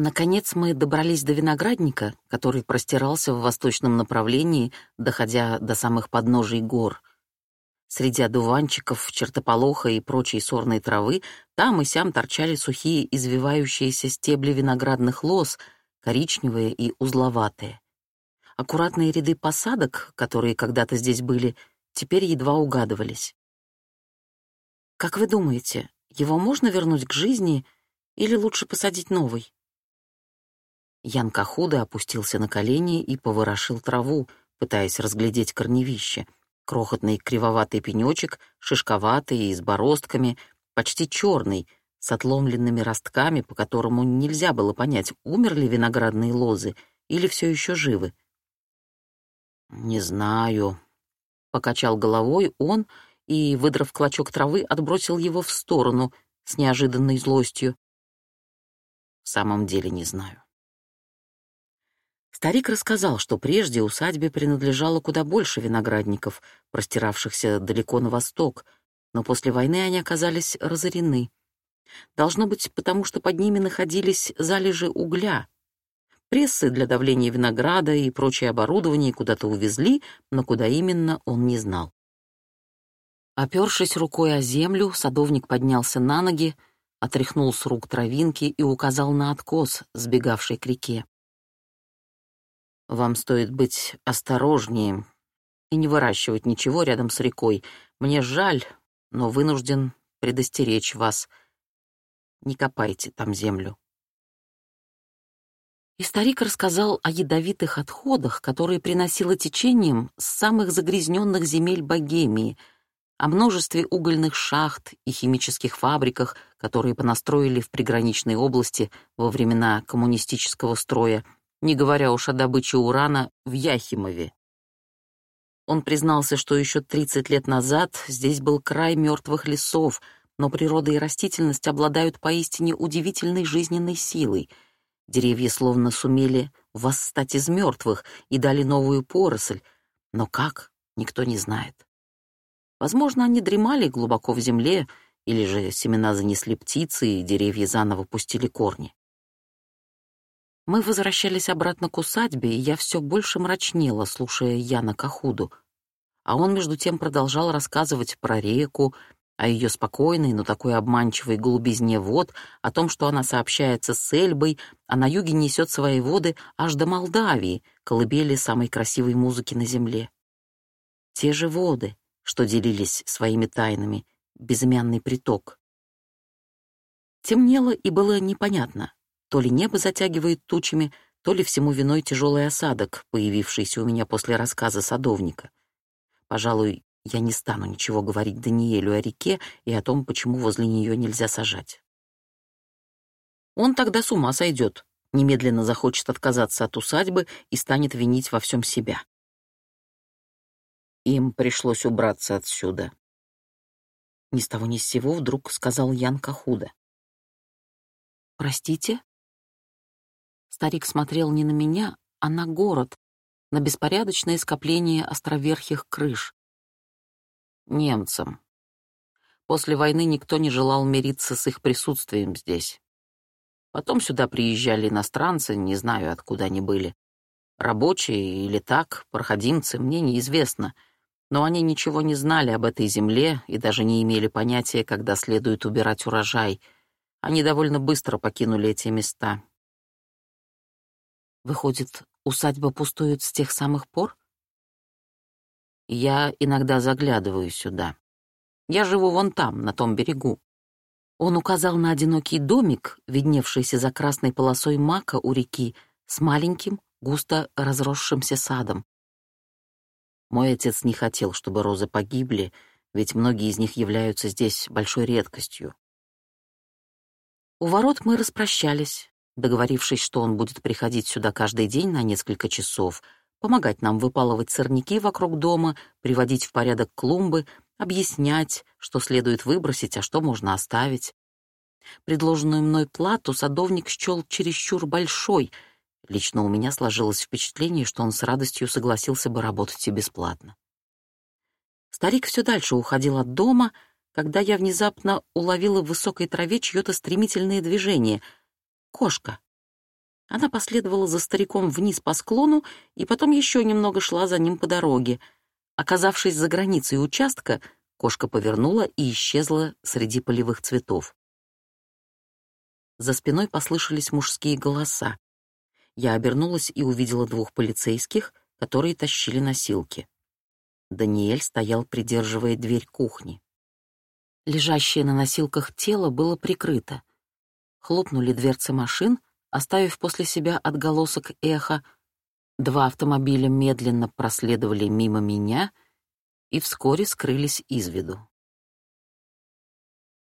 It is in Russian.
Наконец мы добрались до виноградника, который простирался в восточном направлении, доходя до самых подножий гор. Среди одуванчиков, чертополоха и прочей сорной травы там и сям торчали сухие извивающиеся стебли виноградных лоз, коричневые и узловатые. Аккуратные ряды посадок, которые когда-то здесь были, теперь едва угадывались. Как вы думаете, его можно вернуть к жизни или лучше посадить новый? Ян Кахуда опустился на колени и поворошил траву, пытаясь разглядеть корневище. Крохотный кривоватый пенечек, шишковатый и с бороздками, почти черный, с отломленными ростками, по которому нельзя было понять, умерли виноградные лозы или все еще живы. «Не знаю», — покачал головой он и, выдрав клочок травы, отбросил его в сторону с неожиданной злостью. «В самом деле не знаю». Старик рассказал, что прежде усадьбе принадлежало куда больше виноградников, простиравшихся далеко на восток, но после войны они оказались разорены. Должно быть, потому что под ними находились залежи угля. Прессы для давления винограда и прочее оборудование куда-то увезли, но куда именно он не знал. Опершись рукой о землю, садовник поднялся на ноги, отряхнул с рук травинки и указал на откос, сбегавший к реке. Вам стоит быть осторожнее и не выращивать ничего рядом с рекой. Мне жаль, но вынужден предостеречь вас. Не копайте там землю. И старик рассказал о ядовитых отходах, которые приносило течением с самых загрязненных земель Богемии, о множестве угольных шахт и химических фабриках, которые понастроили в приграничной области во времена коммунистического строя — не говоря уж о добыче урана в Яхимове. Он признался, что еще 30 лет назад здесь был край мертвых лесов, но природа и растительность обладают поистине удивительной жизненной силой. Деревья словно сумели восстать из мертвых и дали новую поросль, но как, никто не знает. Возможно, они дремали глубоко в земле, или же семена занесли птицы, и деревья заново пустили корни. Мы возвращались обратно к усадьбе, и я все больше мрачнела, слушая Яна Кахуду. А он, между тем, продолжал рассказывать про реку, о ее спокойной, но такой обманчивой голубизне вод, о том, что она сообщается с Эльбой, а на юге несет свои воды аж до Молдавии, колыбели самой красивой музыки на земле. Те же воды, что делились своими тайнами, безымянный приток. Темнело и было непонятно, то ли небо затягивает тучами, то ли всему виной тяжелый осадок, появившийся у меня после рассказа садовника. Пожалуй, я не стану ничего говорить Даниэлю о реке и о том, почему возле нее нельзя сажать. Он тогда с ума сойдет, немедленно захочет отказаться от усадьбы и станет винить во всем себя. Им пришлось убраться отсюда. Ни с того ни с сего вдруг сказал Ян Кахуда. «Простите?» Старик смотрел не на меня, а на город, на беспорядочное скопление островерхих крыш. Немцам. После войны никто не желал мириться с их присутствием здесь. Потом сюда приезжали иностранцы, не знаю, откуда они были. Рабочие или так, проходимцы, мне неизвестно. Но они ничего не знали об этой земле и даже не имели понятия, когда следует убирать урожай. Они довольно быстро покинули эти места, Выходит, усадьба пустует с тех самых пор? Я иногда заглядываю сюда. Я живу вон там, на том берегу. Он указал на одинокий домик, видневшийся за красной полосой мака у реки, с маленьким, густо разросшимся садом. Мой отец не хотел, чтобы розы погибли, ведь многие из них являются здесь большой редкостью. У ворот мы распрощались, договорившись, что он будет приходить сюда каждый день на несколько часов, помогать нам выпалывать сорняки вокруг дома, приводить в порядок клумбы, объяснять, что следует выбросить, а что можно оставить. Предложенную мной плату садовник счел чересчур большой. Лично у меня сложилось впечатление, что он с радостью согласился бы работать и бесплатно. Старик все дальше уходил от дома, когда я внезапно уловила в высокой траве чье-то стремительное движение — Кошка. Она последовала за стариком вниз по склону и потом еще немного шла за ним по дороге. Оказавшись за границей участка, кошка повернула и исчезла среди полевых цветов. За спиной послышались мужские голоса. Я обернулась и увидела двух полицейских, которые тащили носилки. Даниэль стоял, придерживая дверь кухни. Лежащее на носилках тело было прикрыто. Хлопнули дверцы машин, оставив после себя отголосок эха. Два автомобиля медленно проследовали мимо меня и вскоре скрылись из виду.